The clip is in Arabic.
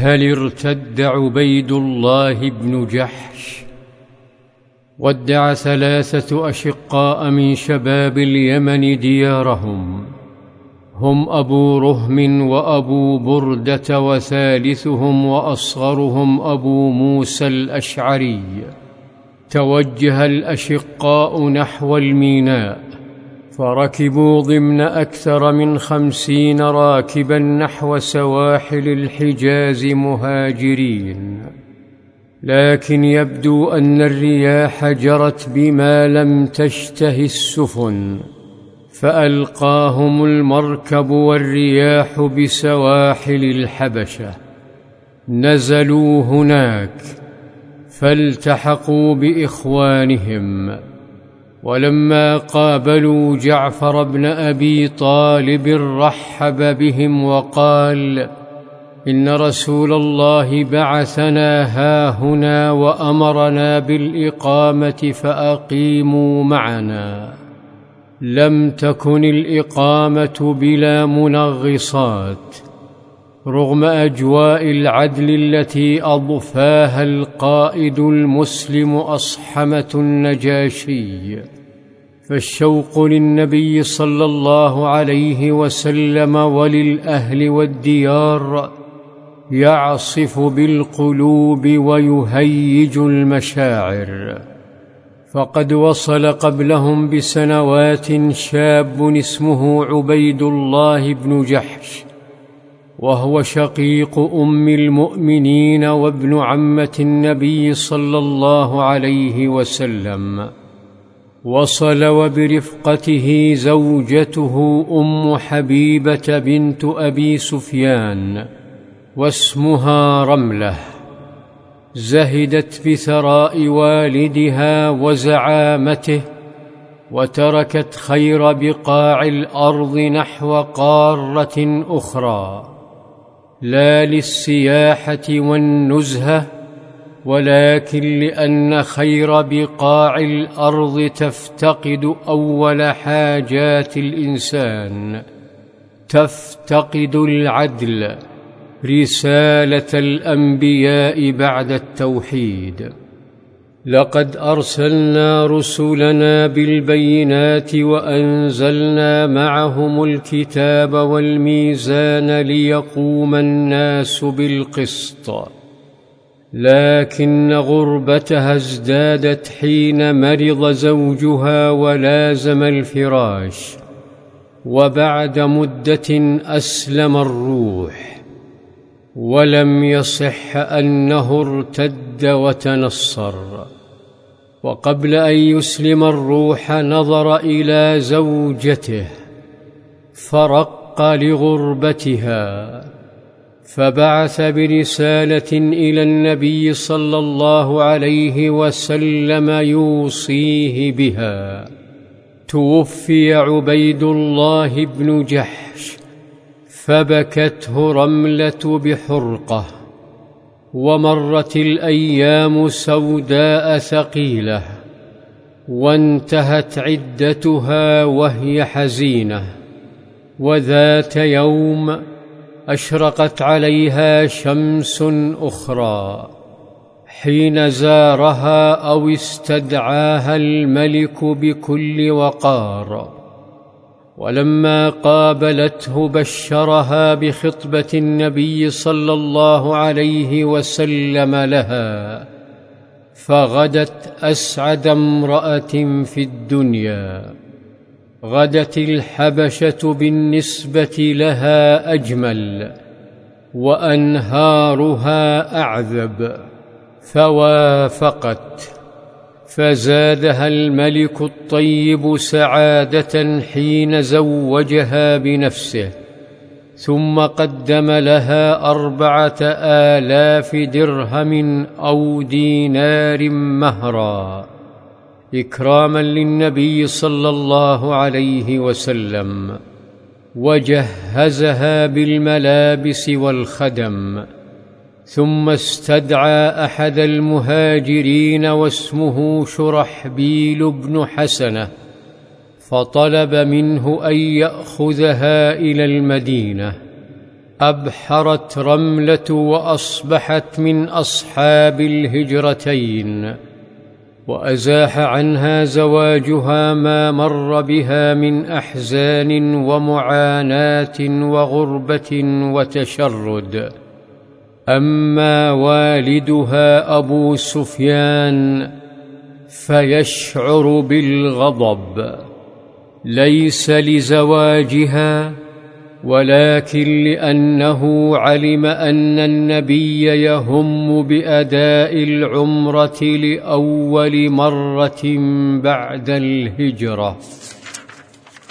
هل ارتد عبيد الله بن جحش؟ ودع ثلاثة أشقاء من شباب اليمن ديارهم. هم أبو رهم وأبو بردة وثالثهم وأصغرهم أبو موسى الأشعري. توجه الأشقاء نحو الميناء. فركبوا ضمن أكثر من خمسين راكبا نحو سواحل الحجاز مهاجرين. لكن يبدو أن الرياح جرت بما لم تشته السفن فألقاهم المركب والرياح بسواحل الحبشة. نزلوا هناك فالتحقوا بإخوانهم. ولما قابلوا جعفر بن أبي طالب رحب بهم وقال إن رسول الله بعثنا هاهنا وأمرنا بالإقامة فأقيموا معنا. لم تكن الإقامة بلا منغصات رغم أجواء العدل التي أضفاها القائد المسلم أصحمة النجاشي. فالشوق للنبي صلى الله عليه وسلم وللأهل والديار يعصف بالقلوب ويهيج المشاعر. فقد وصل قبلهم بسنوات شاب اسمه عبيد الله بن جحش وهو شقيق أم المؤمنين وابن عمة النبي صلى الله عليه وسلم. وصل وبرفقته زوجته أم حبيبة بنت أبي سفيان واسمها رملة. زهدت بثراء والدها وزعامته وتركت خير بقاع الأرض نحو قارة أخرى. لا للسياحة والنزهة ولكن لأن خير بقاع الأرض تفتقد أول حاجات الإنسان. تفتقد العدل رسالة الأنبياء بعد التوحيد. لقد أرسلنا رسلنا بالبينات وأنزلنا معهم الكتاب والميزان ليقوم الناس بالقسط. لكن غربتها ازدادت حين مرض زوجها ولازم الفراش وبعد مدة أسلم الروح ولم يصح أنه ارتد وتنصر. وقبل أن يسلم الروح نظر إلى زوجته فرق لغربتها. فبعث برسالة إلى النبي صلى الله عليه وسلم يوصيه بها. توفي عبيد الله بن جحش فبكته رملة بحرقة ومرت الأيام سوداء ثقيلة وانتهت عدتها وهي حزينة وذات يوم أشرقت عليها شمس أخرى حين زارها أو استدعاها الملك بكل وقار. ولما قابلته بشرها بخطبة النبي صلى الله عليه وسلم لها فغدت أسعد امرأة في الدنيا. غدت الحبشة بالنسبة لها أجمل وأنهارها أعذب فوافقت فزادها الملك الطيب سعادة حين زوجها بنفسه ثم قدم لها أربعة آلاف درهم أو دينار مهرا. إكراما للنبي صلى الله عليه وسلم وجهزها بالملابس والخدم ثم استدعى أحد المهاجرين واسمه شرحبيل بن حسنة فطلب منه أن يأخذها إلى المدينة. أبحرت رملة وأصبحت من أصحاب الهجرتين. وأزاح عنها زواجها ما مر بها من أحزان ومعاناة وغربة وتشرد. أما والدها أبو سفيان فيشعر بالغضب. ليس لزواجها ولكن لأنه علم أن النبي يهم بأداء العمرة لأول مرة بعد الهجرة.